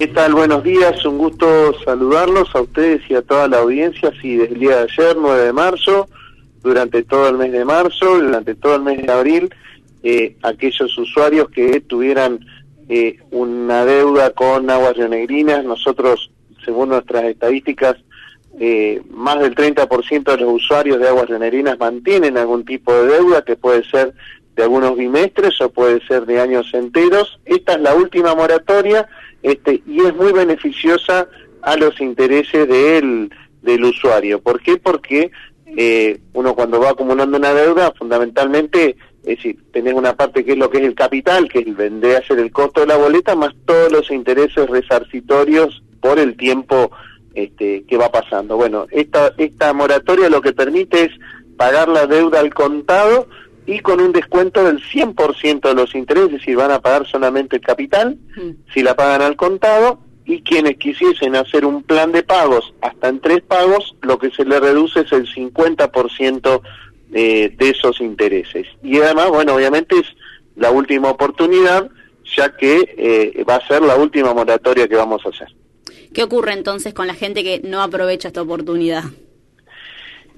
¿Qué tal? Buenos días, un gusto saludarlos a ustedes y a toda la audiencia. Sí, desde el día de ayer, 9 de marzo, durante todo el mes de marzo, durante todo el mes de abril, eh, aquellos usuarios que tuvieran eh, una deuda con aguas rionegrinas, nosotros, según nuestras estadísticas, eh, más del 30% de los usuarios de aguas rionegrinas mantienen algún tipo de deuda que puede ser de algunos bimestres o puede ser de años enteros. Esta es la última moratoria este, y es muy beneficiosa a los intereses del, del usuario. ¿Por qué? Porque eh, uno cuando va acumulando una deuda, fundamentalmente, es decir, tenés una parte que es lo que es el capital, que vendría a ser el costo de la boleta, más todos los intereses resarcitorios por el tiempo este, que va pasando. Bueno, esta, esta moratoria lo que permite es pagar la deuda al contado y con un descuento del 100% de los intereses, es decir, van a pagar solamente el capital, mm. si la pagan al contado, y quienes quisiesen hacer un plan de pagos hasta en tres pagos, lo que se le reduce es el 50% de, de esos intereses. Y además, bueno, obviamente es la última oportunidad, ya que eh, va a ser la última moratoria que vamos a hacer. ¿Qué ocurre entonces con la gente que no aprovecha esta oportunidad?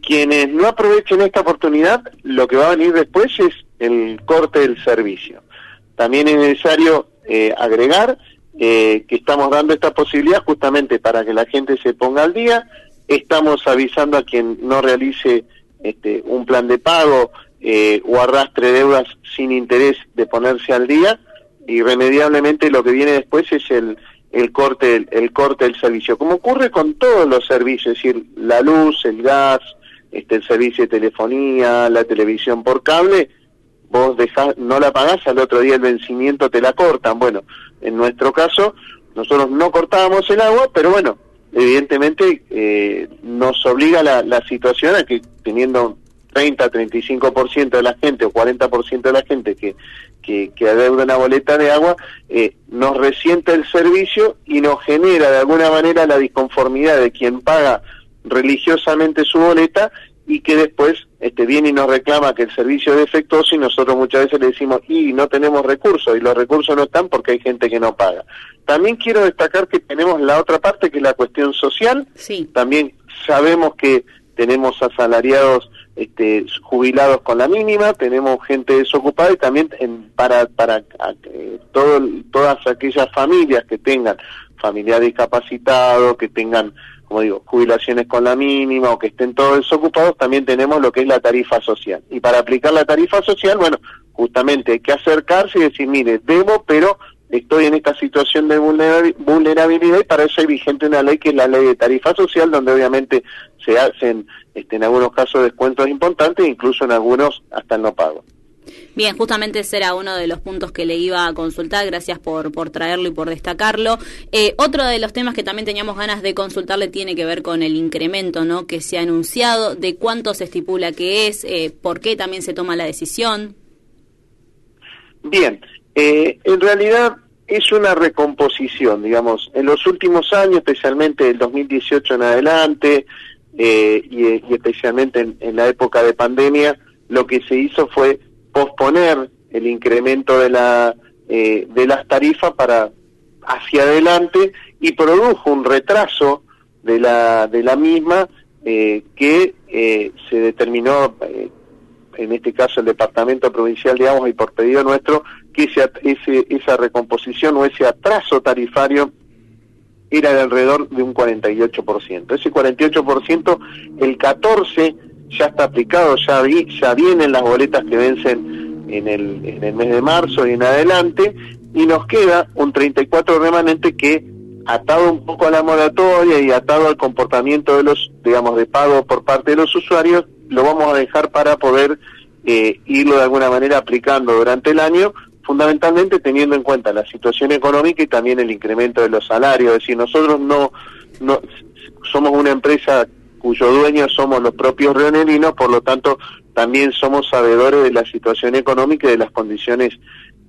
Quienes no aprovechen esta oportunidad, lo que va a venir después es el corte del servicio. También es necesario eh, agregar eh, que estamos dando esta posibilidad justamente para que la gente se ponga al día. Estamos avisando a quien no realice este, un plan de pago eh, o arrastre deudas sin interés de ponerse al día. Irremediablemente lo que viene después es el, el corte el corte del servicio, como ocurre con todos los servicios, es decir, la luz, el gas, este, el servicio de telefonía, la televisión por cable, vos dejás, no la pagás, al otro día el vencimiento te la cortan. Bueno, en nuestro caso, nosotros no cortábamos el agua, pero bueno, evidentemente eh, nos obliga la, la situación a que teniendo 30, 35% de la gente o 40% de la gente que, que, que, adeuda una boleta de agua, eh, nos resiente el servicio y nos genera de alguna manera la disconformidad de quien paga religiosamente su boleta y que después este, viene y nos reclama que el servicio es defectuoso y nosotros muchas veces le decimos, y no tenemos recursos, y los recursos no están porque hay gente que no paga. También quiero destacar que tenemos la otra parte, que es la cuestión social. Sí. También sabemos que tenemos asalariados este, jubilados con la mínima, tenemos gente desocupada y también en, para, para eh, todo, todas aquellas familias que tengan familiar discapacitado, que tengan como digo, jubilaciones con la mínima o que estén todos desocupados, también tenemos lo que es la tarifa social. Y para aplicar la tarifa social, bueno, justamente hay que acercarse y decir, mire, debo, pero estoy en esta situación de vulnerabilidad y para eso hay vigente una ley que es la ley de tarifa social, donde obviamente se hacen este, en algunos casos descuentos importantes, incluso en algunos hasta el no pago. Bien, justamente ese era uno de los puntos que le iba a consultar. Gracias por, por traerlo y por destacarlo. Eh, otro de los temas que también teníamos ganas de consultarle tiene que ver con el incremento ¿no? que se ha anunciado, de cuánto se estipula que es, eh, por qué también se toma la decisión. Bien, eh, en realidad es una recomposición, digamos, en los últimos años, especialmente el 2018 en adelante, y, especialmente en, en la época de pandemia, lo que se hizo fue posponer el incremento de la eh, de las tarifas para hacia adelante y produjo un retraso de la de la misma eh, que eh, se determinó en este caso el departamento provincial Agua y por pedido nuestro que ese, ese, esa recomposición o ese atraso tarifario era de alrededor de un 48%. Ese 48%, el 14 ya está aplicado, ya, vi, ya vienen las boletas que vencen en el, en el mes de marzo y en adelante, y nos queda un 34 remanente que, atado un poco a la moratoria y atado al comportamiento de los, digamos, de pago por parte de los usuarios, lo vamos a dejar para poder eh, irlo de alguna manera aplicando durante el año, fundamentalmente teniendo en cuenta la situación económica y también el incremento de los salarios. Es decir, nosotros no, no somos una empresa cuyo dueño somos los propios rionerinos, por lo tanto también somos sabedores de la situación económica y de las condiciones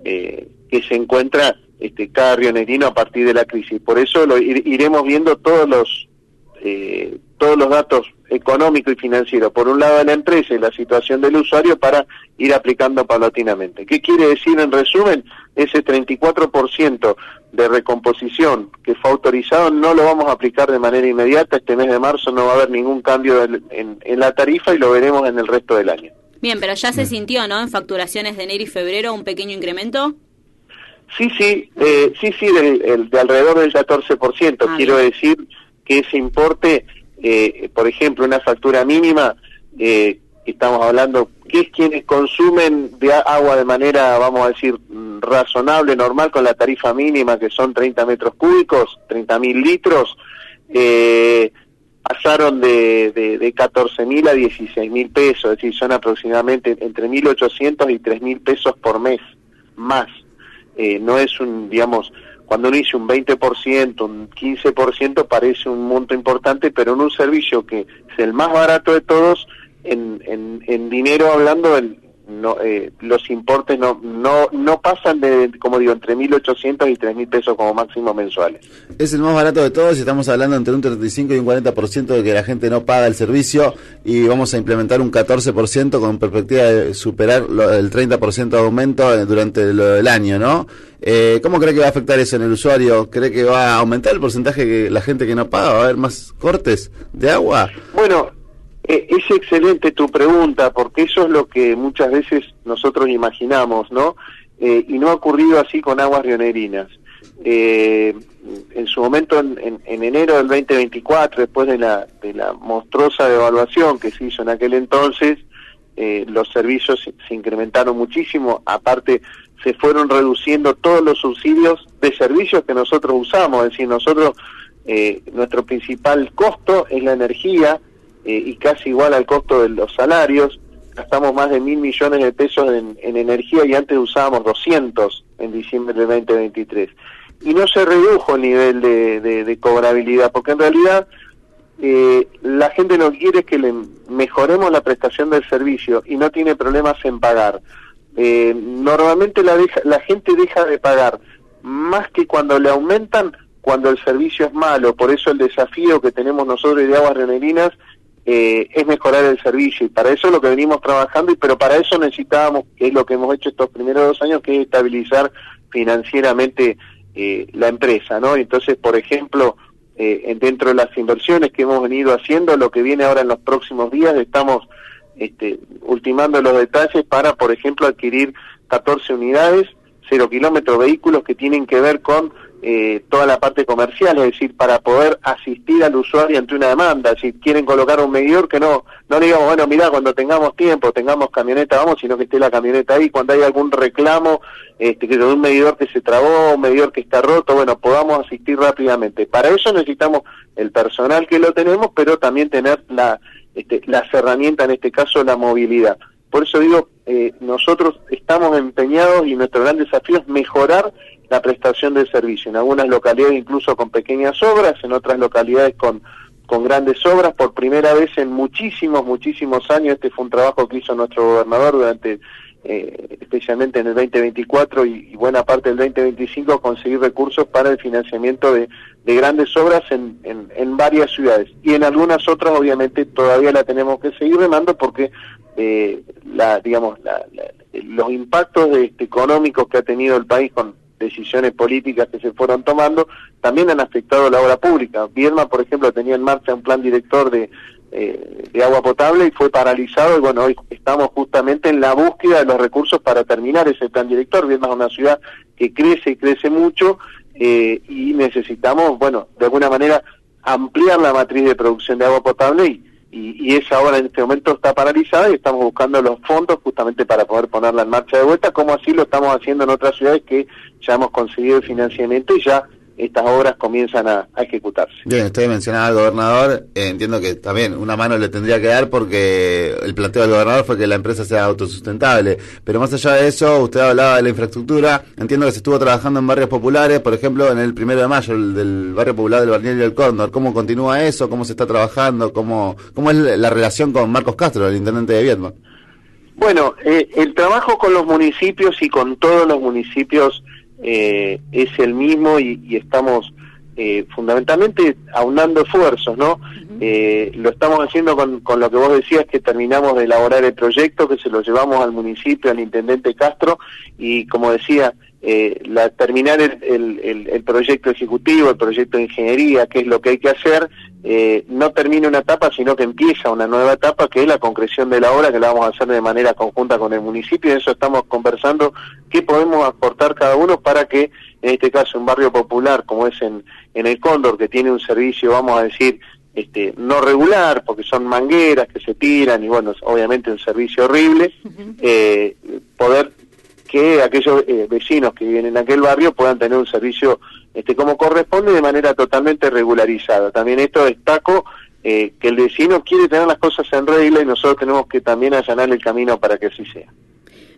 eh, que se encuentra este, cada rionerino a partir de la crisis. Por eso lo iremos viendo todos los eh, todos los datos económicos y financieros, por un lado de la empresa y la situación del usuario, para ir aplicando paulatinamente. ¿Qué quiere decir en resumen? Ese 34% de recomposición que fue autorizado no lo vamos a aplicar de manera inmediata. Este mes de marzo no va a haber ningún cambio en, la tarifa y lo veremos en el resto del año. Bien, pero ya se sintió, ¿no? En facturaciones de enero y febrero un pequeño incremento. Sí, sí, eh, sí, sí, de alrededor del 14%. Ah, Quiero decir que ese importe, eh, por ejemplo, una factura mínima, eh, estamos hablando, que es quienes consumen de agua de manera, vamos a decir, razonable, normal, con la tarifa mínima, que son 30 metros cúbicos, 30 mil litros, eh, pasaron de, de, de 14 mil a 16 mil pesos, es decir, son aproximadamente entre 1.800 y 3 mil pesos por mes, más. Eh, no es un, digamos, cuando uno dice un 20%, un 15%, parece un monto importante, pero en un servicio que es el más barato de todos, en, en, en dinero hablando, el, no, eh, los importes no, no, no pasan de, como digo, entre 1.800 y 3.000 pesos como máximo mensuales. Es el más barato de todos y estamos hablando entre un 35 y un 40% de que la gente no paga el servicio y vamos a implementar un 14% con perspectiva de superar el 30% de aumento eh, durante el, año, ¿no? Eh, ¿Cómo cree que va a afectar eso en el usuario? ¿Cree que va a aumentar el porcentaje de la gente que no paga? ¿Va a haber más cortes de agua? Bueno, es excelente tu pregunta, porque eso es lo que muchas veces nosotros imaginamos, ¿no? Eh, y no ha ocurrido así con aguas rionerinas. Eh, en su momento, en, enero del 2024, después de la, de la monstruosa evaluación que se hizo en aquel entonces, los servicios se, incrementaron muchísimo, aparte se fueron reduciendo todos los subsidios de servicios que nosotros usamos, es decir, nosotros, nuestro principal costo es la energía, eh, y casi igual al costo de los salarios. Gastamos más de mil millones de pesos en, energía y antes usábamos 200 en diciembre de 2023. Y no se redujo el nivel de, cobrabilidad, porque en realidad eh, la gente no quiere que le mejoremos la prestación del servicio y no tiene problemas en pagar. Eh, normalmente la, la gente deja de pagar más que cuando le aumentan cuando el servicio es malo. Por eso el desafío que tenemos nosotros de aguas renerinas eh, es mejorar el servicio. Y para eso es lo que venimos trabajando y pero para eso necesitábamos que es lo que hemos hecho estos primeros dos años que es estabilizar financieramente eh, la empresa no entonces por ejemplo eh, dentro de las inversiones que hemos venido haciendo lo que viene ahora en los próximos días estamos este, ultimando los detalles para por ejemplo adquirir 14 unidades cero kilómetros vehículos que tienen que ver con eh, toda la parte comercial, es decir, para poder asistir al usuario ante una demanda. Si quieren colocar un medidor, que no, no le digamos, bueno, mira, cuando tengamos tiempo, tengamos camioneta, vamos, sino que esté la camioneta ahí. Cuando hay algún reclamo, este, que un medidor que se trabó, un medidor que está roto, bueno, podamos asistir rápidamente. Para eso necesitamos el personal que lo tenemos, pero también tener la, este, las herramientas, en este caso la movilidad. Por eso digo, eh, nosotros estamos empeñados y nuestro gran desafío es mejorar la prestación del servicio. En algunas localidades incluso con pequeñas obras, en otras localidades con, con grandes obras. Por primera vez en muchísimos, muchísimos años, este fue un trabajo que hizo nuestro gobernador durante, eh, especialmente en el 2024 y, buena parte del 2025, conseguir recursos para el financiamiento de, de grandes obras en, en, varias ciudades. Y en algunas otras, obviamente, todavía la tenemos que seguir remando porque eh, la, digamos, la, los impactos este, económicos que ha tenido el país con decisiones políticas que se fueron tomando, también han afectado la obra pública. Viedma, por ejemplo, tenía en marcha un plan director de, eh, de agua potable y fue paralizado y bueno, hoy estamos justamente en la búsqueda de los recursos para terminar ese plan director. Viedma es una ciudad que crece y crece mucho eh, y necesitamos, bueno, de alguna manera ampliar la matriz de producción de agua potable y y, esa obra en este momento está paralizada y estamos buscando los fondos justamente para poder ponerla en marcha de vuelta, como así lo estamos haciendo en otras ciudades que ya hemos conseguido el financiamiento y ya estas obras comienzan a, ejecutarse. Bien, usted mencionaba al gobernador, eh, entiendo que también una mano le tendría que dar porque el planteo del gobernador fue que la empresa sea autosustentable, pero más allá de eso, usted hablaba de la infraestructura, entiendo que se estuvo trabajando en barrios populares, por ejemplo, en el primero de mayo, el del barrio popular del Barniel y del Cóndor, ¿cómo continúa eso? ¿Cómo se está trabajando? ¿Cómo, cómo es la relación con Marcos Castro, el intendente de Vietnam? Bueno, eh, el trabajo con los municipios y con todos los municipios eh, es el mismo y, estamos eh, fundamentalmente aunando esfuerzos, ¿no? Eh, lo estamos haciendo con, con lo que vos decías, que terminamos de elaborar el proyecto, que se lo llevamos al municipio, al intendente Castro, y como decía, eh, la, terminar el, el, el, proyecto ejecutivo, el proyecto de ingeniería, que es lo que hay que hacer, eh, no termina una etapa, sino que empieza una nueva etapa, que es la concreción de la obra, que la vamos a hacer de manera conjunta con el municipio, y en eso estamos conversando qué podemos aportar cada uno para que, en este caso, un barrio popular, como es en, en el Cóndor, que tiene un servicio, vamos a decir, este, no regular, porque son mangueras que se tiran, y bueno, obviamente un servicio horrible, eh, poder que aquellos eh, vecinos que viven en aquel barrio puedan tener un servicio este, como corresponde de manera totalmente regularizada. También esto destaco eh, que el vecino quiere tener las cosas en regla y nosotros tenemos que también allanar el camino para que así sea.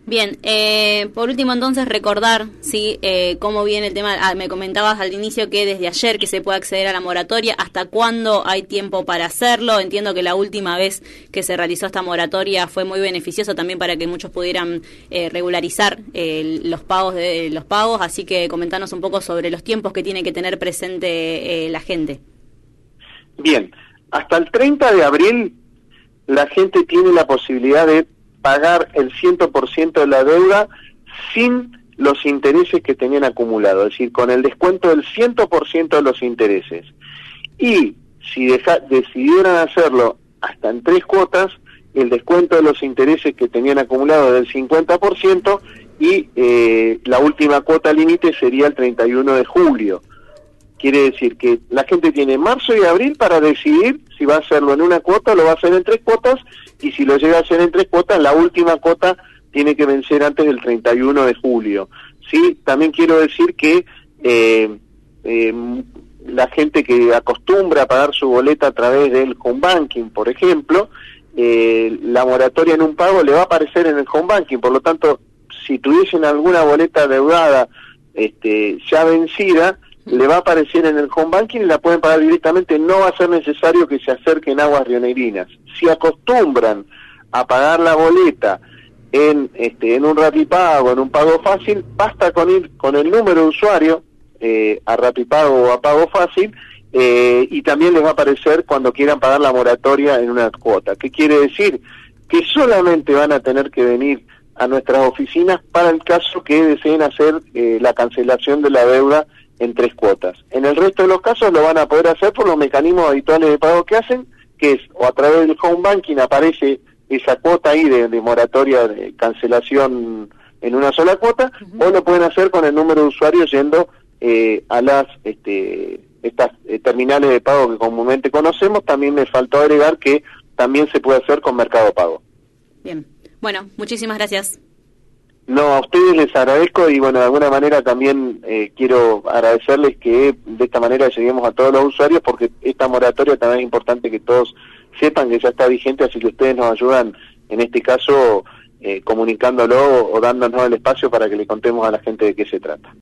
Bien, eh, por último entonces recordar sí eh, cómo viene el tema. Ah, me comentabas al inicio que desde ayer que se puede acceder a la moratoria. ¿Hasta cuándo hay tiempo para hacerlo? Entiendo que la última vez que se realizó esta moratoria fue muy beneficioso también para que muchos pudieran eh, regularizar los pagos de los pagos. Así que comentanos un poco sobre los tiempos que tiene que tener presente la gente. Bien, hasta el 30 de abril la gente tiene la posibilidad de pagar el 100% de la deuda sin los intereses que tenían acumulado, es decir, con el descuento del 100% de los intereses. Y si decidieran hacerlo hasta en tres cuotas, el descuento de los intereses que tenían acumulado del 50% y eh, la última cuota límite sería el 31 de julio. Quiere decir que la gente tiene marzo y abril para decidir si va a hacerlo en una cuota o lo va a hacer en tres cuotas y si lo llega a hacer en tres cuotas, la última cuota tiene que vencer antes del 31 de julio. Sí, también quiero decir que eh, eh, la gente que acostumbra a pagar su boleta a través del home banking, por ejemplo, eh, la moratoria en un pago le va a aparecer en el home banking, por lo tanto, si tuviesen alguna boleta deudada este, ya vencida, le va a aparecer en el home banking y la pueden pagar directamente, no va a ser necesario que se acerquen aguas rionerinas. Si acostumbran a pagar la boleta en este en un rapipago, en un pago fácil, basta con ir con el número de usuario eh, a rapipago o a pago fácil eh, y también les va a aparecer cuando quieran pagar la moratoria en una cuota. ¿Qué quiere decir? Que solamente van a tener que venir a nuestras oficinas para el caso que deseen hacer eh, la cancelación de la deuda en tres cuotas. En el resto de los casos lo van a poder hacer por los mecanismos habituales de pago que hacen, que es o a través del home banking aparece esa cuota ahí de, moratoria de cancelación en una sola cuota, o lo pueden hacer con el número de usuarios yendo eh, a las este, estas eh, terminales de pago que comúnmente conocemos. También me faltó agregar que también se puede hacer con Mercado Pago. Bien, bueno, muchísimas gracias. No, a ustedes les agradezco y bueno, de alguna manera también eh, quiero agradecerles que de esta manera lleguemos a todos los usuarios porque esta moratoria también es importante que todos sepan que ya está vigente, así que ustedes nos ayudan en este caso eh, comunicándolo o dándonos el espacio para que le contemos a la gente de qué se trata.